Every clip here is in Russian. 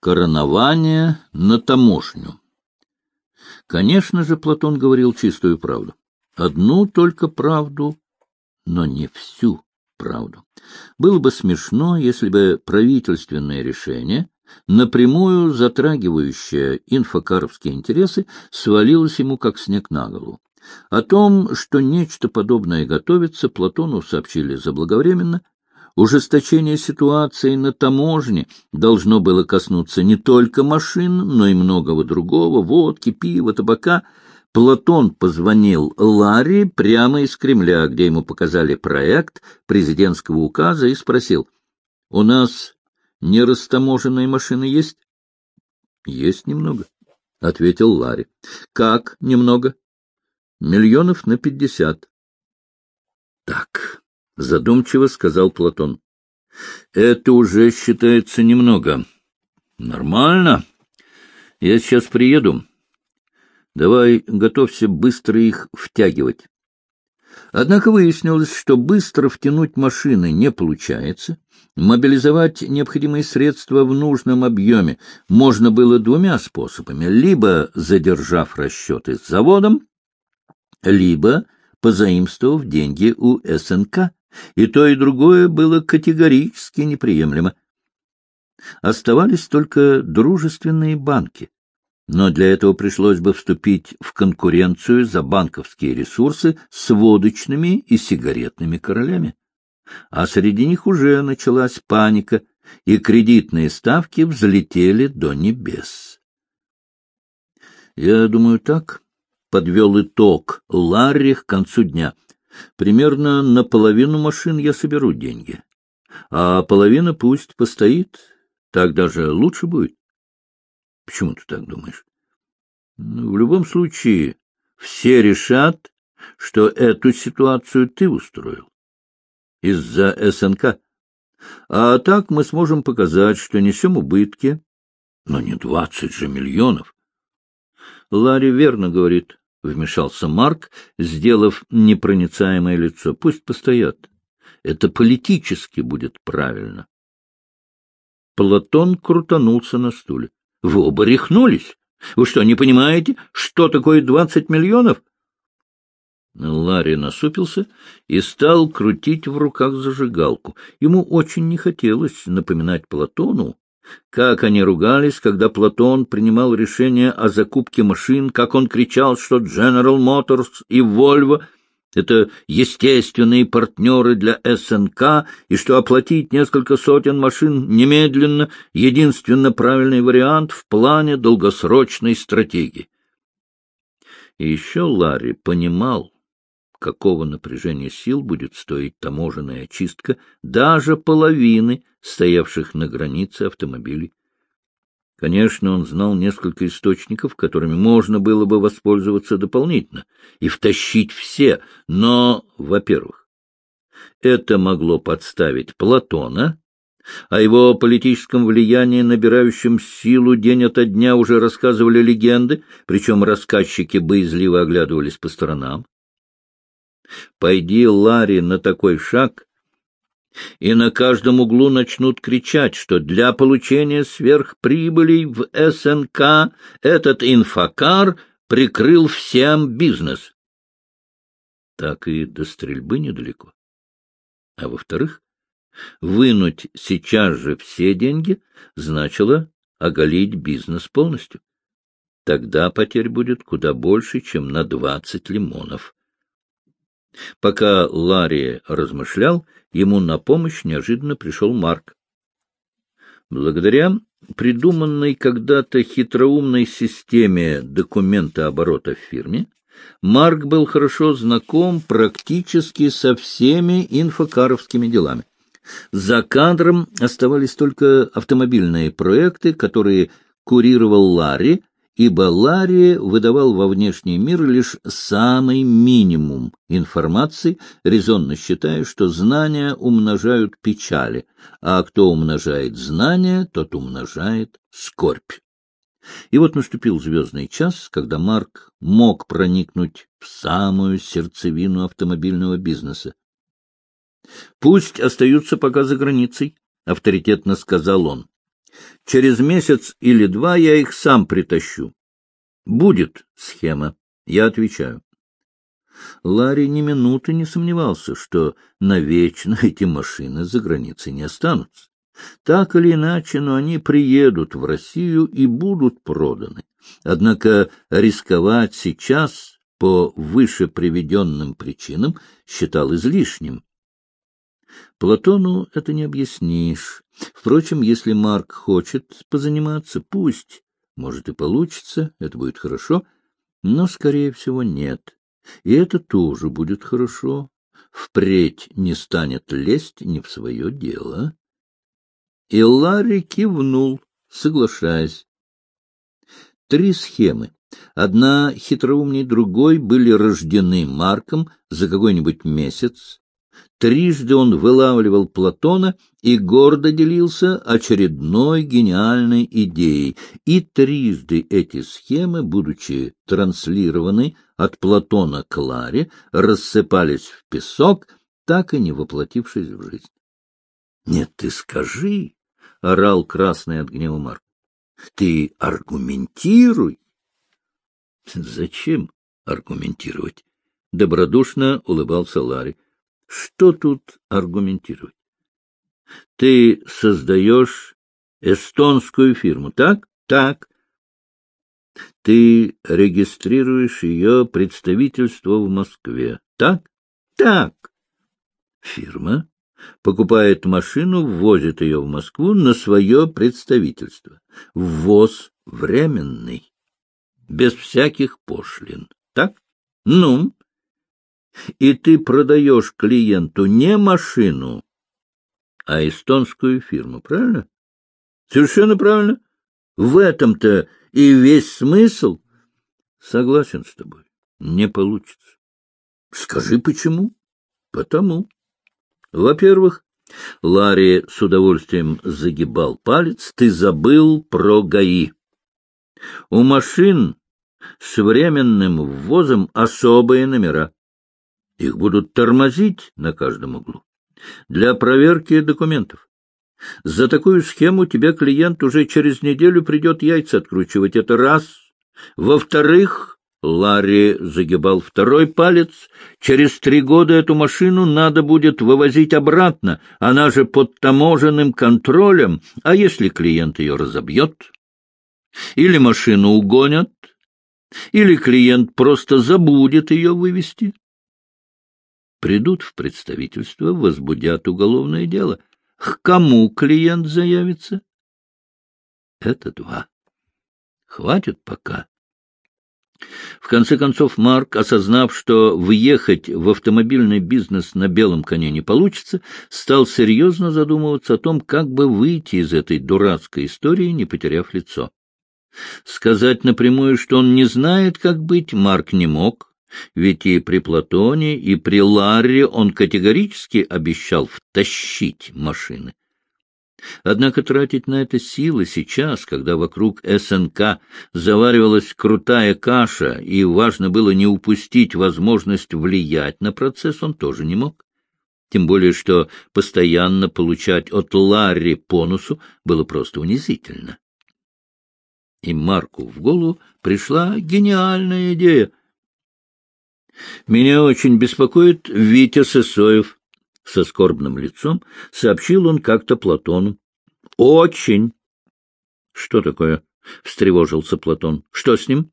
Коронование на таможню. Конечно же, Платон говорил чистую правду. Одну только правду, но не всю правду. Было бы смешно, если бы правительственное решение, напрямую затрагивающее инфокаровские интересы, свалилось ему как снег на голову. О том, что нечто подобное готовится, Платону сообщили заблаговременно, Ужесточение ситуации на таможне должно было коснуться не только машин, но и многого другого — водки, пива, табака. Платон позвонил Ларри прямо из Кремля, где ему показали проект президентского указа, и спросил, «У нас нерастаможенные машины есть?» «Есть немного», — ответил Ларри. «Как немного?» «Миллионов на пятьдесят». «Так, — задумчиво сказал Платон. — Это уже считается немного. — Нормально. Я сейчас приеду. Давай готовься быстро их втягивать. Однако выяснилось, что быстро втянуть машины не получается. Мобилизовать необходимые средства в нужном объеме можно было двумя способами. Либо задержав расчеты с заводом, либо позаимствовав деньги у СНК. И то, и другое было категорически неприемлемо. Оставались только дружественные банки, но для этого пришлось бы вступить в конкуренцию за банковские ресурсы с водочными и сигаретными королями. А среди них уже началась паника, и кредитные ставки взлетели до небес. Я думаю, так подвел итог Ларри к концу дня — Примерно на половину машин я соберу деньги, а половина пусть постоит, так даже лучше будет. Почему ты так думаешь? Ну, в любом случае, все решат, что эту ситуацию ты устроил. Из-за СНК. А так мы сможем показать, что несем убытки. Но не двадцать же миллионов. Ларри верно говорит. — вмешался Марк, сделав непроницаемое лицо. — Пусть постоят. Это политически будет правильно. Платон крутанулся на стуле. — Вы оба рехнулись? Вы что, не понимаете, что такое двадцать миллионов? Ларри насупился и стал крутить в руках зажигалку. Ему очень не хотелось напоминать Платону как они ругались, когда Платон принимал решение о закупке машин, как он кричал, что General Motors и Volvo — это естественные партнеры для СНК, и что оплатить несколько сотен машин немедленно — единственно правильный вариант в плане долгосрочной стратегии. И еще Ларри понимал, какого напряжения сил будет стоить таможенная очистка даже половины стоявших на границе автомобилей. Конечно, он знал несколько источников, которыми можно было бы воспользоваться дополнительно и втащить все, но, во-первых, это могло подставить Платона, о его политическом влиянии, набирающем силу день ото дня, уже рассказывали легенды, причем рассказчики боязливо оглядывались по сторонам. Пойди, Ларри, на такой шаг, и на каждом углу начнут кричать, что для получения сверхприбылей в СНК этот инфокар прикрыл всем бизнес. Так и до стрельбы недалеко. А во-вторых, вынуть сейчас же все деньги значило оголить бизнес полностью. Тогда потерь будет куда больше, чем на двадцать лимонов. Пока Ларри размышлял, ему на помощь неожиданно пришел Марк. Благодаря придуманной когда-то хитроумной системе документа оборота в фирме, Марк был хорошо знаком практически со всеми инфокаровскими делами. За кадром оставались только автомобильные проекты, которые курировал Ларри, ибо Ларри выдавал во внешний мир лишь самый минимум информации, резонно считая, что знания умножают печали, а кто умножает знания, тот умножает скорбь. И вот наступил звездный час, когда Марк мог проникнуть в самую сердцевину автомобильного бизнеса. — Пусть остаются пока за границей, — авторитетно сказал он. Через месяц или два я их сам притащу. Будет схема, я отвечаю. Ларри ни минуты не сомневался, что навечно эти машины за границей не останутся. Так или иначе, но они приедут в Россию и будут проданы. Однако рисковать сейчас по выше приведенным причинам считал излишним. Платону это не объяснишь. Впрочем, если Марк хочет позаниматься, пусть. Может, и получится, это будет хорошо, но, скорее всего, нет. И это тоже будет хорошо. Впредь не станет лезть не в свое дело. И Ларри кивнул, соглашаясь. Три схемы, одна хитроумней другой, были рождены Марком за какой-нибудь месяц. Трижды он вылавливал Платона и гордо делился очередной гениальной идеей. И трижды эти схемы, будучи транслированы от Платона к Ларе, рассыпались в песок, так и не воплотившись в жизнь. — Нет, ты скажи, — орал красный от гнева Марк. — Ты аргументируй. — Зачем аргументировать? — добродушно улыбался Ларри. — Что тут аргументировать? Ты создаешь эстонскую фирму, так? Так. Ты регистрируешь ее представительство в Москве, так? Так. Фирма покупает машину, ввозит ее в Москву на свое представительство. Ввоз временный, без всяких пошлин. Так? Ну? И ты продаешь клиенту не машину, а эстонскую фирму, правильно? Совершенно правильно. В этом-то и весь смысл. Согласен с тобой. Не получится. Скажи, почему? Потому. Во-первых, Ларри с удовольствием загибал палец, ты забыл про ГАИ. У машин с временным ввозом особые номера. Их будут тормозить на каждом углу. Для проверки документов. За такую схему тебе клиент уже через неделю придет яйца откручивать. Это раз. Во-вторых, Ларри загибал второй палец. Через три года эту машину надо будет вывозить обратно. Она же под таможенным контролем. А если клиент ее разобьет? Или машину угонят? Или клиент просто забудет ее вывести? Придут в представительство, возбудят уголовное дело. К кому клиент заявится? Это два. Хватит пока. В конце концов, Марк, осознав, что въехать в автомобильный бизнес на белом коне не получится, стал серьезно задумываться о том, как бы выйти из этой дурацкой истории, не потеряв лицо. Сказать напрямую, что он не знает, как быть, Марк не мог, ведь и при Платоне, и при Ларре он категорически обещал втащить машины. Однако тратить на это силы сейчас, когда вокруг СНК заваривалась крутая каша, и важно было не упустить возможность влиять на процесс, он тоже не мог. Тем более, что постоянно получать от Ларри понусу было просто унизительно. И Марку в голову пришла гениальная идея. «Меня очень беспокоит Витя Сысоев», со скорбным лицом сообщил он как-то Платону. — Очень. — Что такое? — встревожился Платон. — Что с ним?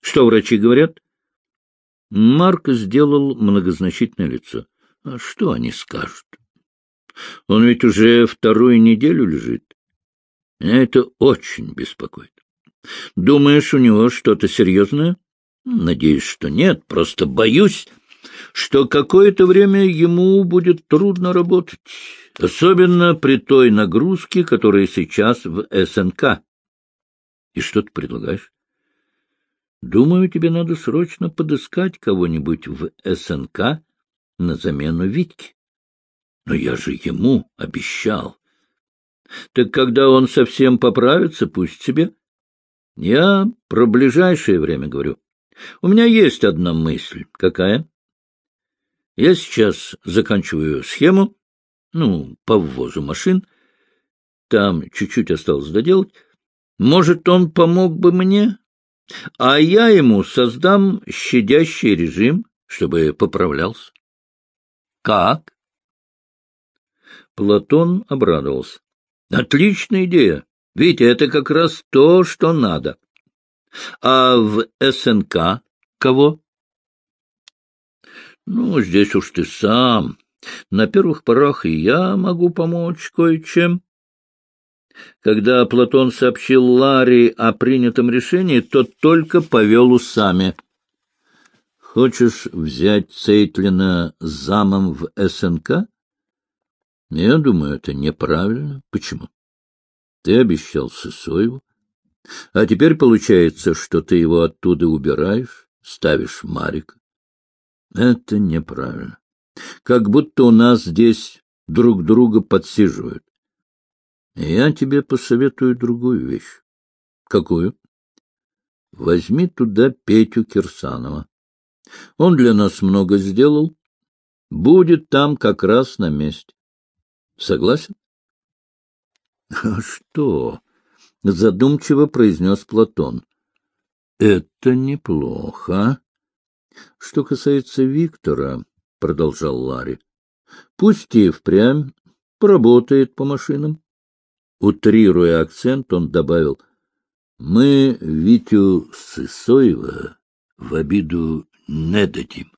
Что врачи говорят? Марк сделал многозначительное лицо. — А что они скажут? Он ведь уже вторую неделю лежит. Меня это очень беспокоит. Думаешь, у него что-то серьезное? Надеюсь, что нет, просто боюсь что какое-то время ему будет трудно работать, особенно при той нагрузке, которая сейчас в СНК. И что ты предлагаешь? Думаю, тебе надо срочно подыскать кого-нибудь в СНК на замену Витьке. Но я же ему обещал. Так когда он совсем поправится, пусть себе. Я про ближайшее время говорю. У меня есть одна мысль. Какая? Я сейчас заканчиваю схему, ну, по ввозу машин. там чуть-чуть осталось доделать. Может, он помог бы мне, а я ему создам щадящий режим, чтобы поправлялся. Как? Платон обрадовался. Отличная идея. Витя, это как раз то, что надо. А в СНК кого? Ну, здесь уж ты сам. На первых порах и я могу помочь кое-чем. Когда Платон сообщил Ларе о принятом решении, тот только повел усами. «Хочешь взять Цейтлина замом в СНК?» «Я думаю, это неправильно. Почему?» «Ты обещал Сысоеву. А теперь получается, что ты его оттуда убираешь, ставишь Марика. Это неправильно. Как будто у нас здесь друг друга подсиживают. Я тебе посоветую другую вещь. Какую? Возьми туда Петю Кирсанова. Он для нас много сделал. Будет там как раз на месте. Согласен? — А что? — задумчиво произнес Платон. — Это неплохо. — Что касается Виктора, — продолжал Ларри, — пусть и впрямь поработает по машинам. Утрируя акцент, он добавил, — мы Витю Сысоева в обиду не дадим.